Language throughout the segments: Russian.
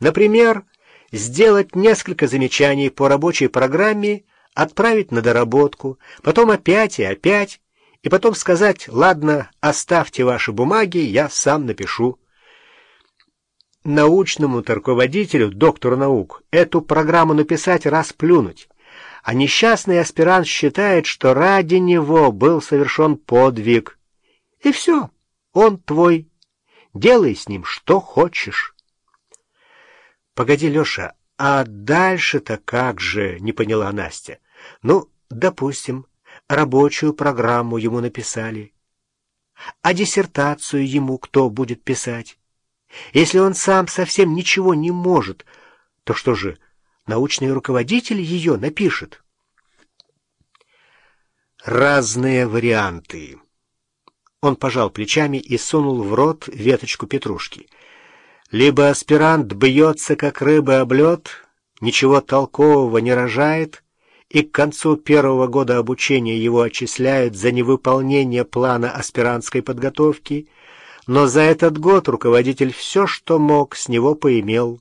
Например, сделать несколько замечаний по рабочей программе, отправить на доработку, потом опять и опять, и потом сказать «Ладно, оставьте ваши бумаги, я сам напишу». Научному руководителю, доктору наук, эту программу написать расплюнуть, а несчастный аспирант считает, что ради него был совершен подвиг. И все, он твой, делай с ним что хочешь. Погоди, Леша, а дальше-то как же, не поняла Настя. Ну, допустим, рабочую программу ему написали. А диссертацию ему кто будет писать? Если он сам совсем ничего не может, то что же, научный руководитель ее напишет? Разные варианты. Он пожал плечами и сунул в рот веточку петрушки. Либо аспирант бьется, как рыба об лед, ничего толкового не рожает, и к концу первого года обучения его отчисляют за невыполнение плана аспирантской подготовки, но за этот год руководитель все, что мог, с него поимел.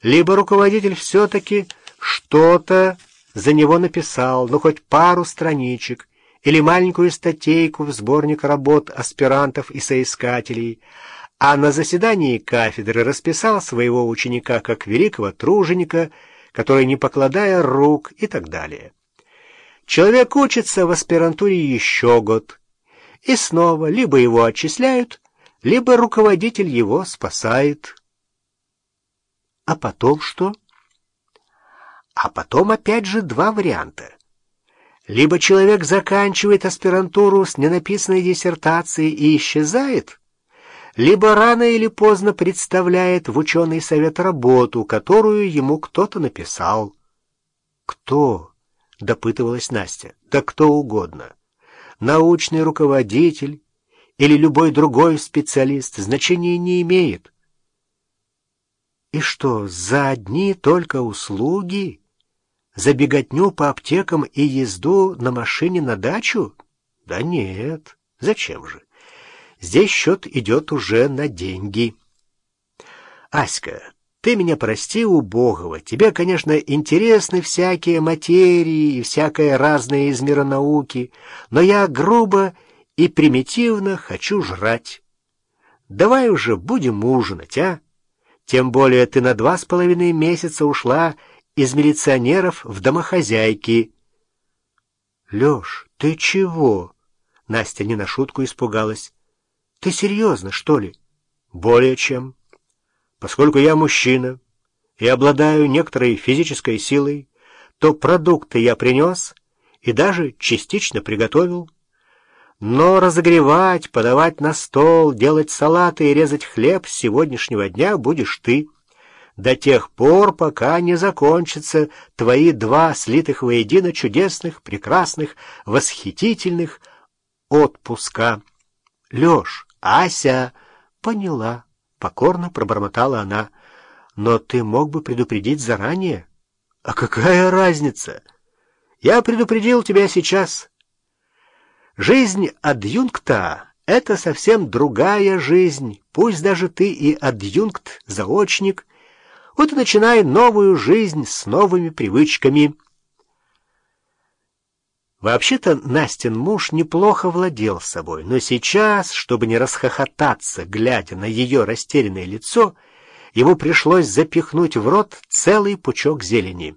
Либо руководитель все-таки что-то за него написал, ну хоть пару страничек, или маленькую статейку в сборник работ аспирантов и соискателей, а на заседании кафедры расписал своего ученика как великого труженика, который, не покладая рук и так далее. Человек учится в аспирантуре еще год, и снова либо его отчисляют, либо руководитель его спасает. А потом что? А потом опять же два варианта. Либо человек заканчивает аспирантуру с ненаписанной диссертацией и исчезает, либо рано или поздно представляет в ученый совет работу, которую ему кто-то написал. «Кто?» — допытывалась Настя. «Да кто угодно. Научный руководитель или любой другой специалист значения не имеет». «И что, за одни только услуги? За беготню по аптекам и езду на машине на дачу? Да нет, зачем же?» Здесь счет идет уже на деньги. Аська, ты меня прости, убогого. Тебе, конечно, интересны всякие материи и всякое разное из мира науки, но я грубо и примитивно хочу жрать. Давай уже будем ужинать, а? Тем более ты на два с половиной месяца ушла из милиционеров в домохозяйки. Лёш, ты чего? Настя не на шутку испугалась. Ты серьезно, что ли? Более чем. Поскольку я мужчина и обладаю некоторой физической силой, то продукты я принес и даже частично приготовил. Но разогревать, подавать на стол, делать салаты и резать хлеб с сегодняшнего дня будешь ты. До тех пор, пока не закончатся твои два слитых воедино чудесных, прекрасных, восхитительных отпуска. Лёш, «Ася!» «Поняла», — покорно пробормотала она. «Но ты мог бы предупредить заранее». «А какая разница? Я предупредил тебя сейчас». «Жизнь адъюнкта — это совсем другая жизнь, пусть даже ты и адъюнкт-заочник. Вот и начинай новую жизнь с новыми привычками». Вообще-то Настин муж неплохо владел собой, но сейчас, чтобы не расхохотаться, глядя на ее растерянное лицо, ему пришлось запихнуть в рот целый пучок зелени.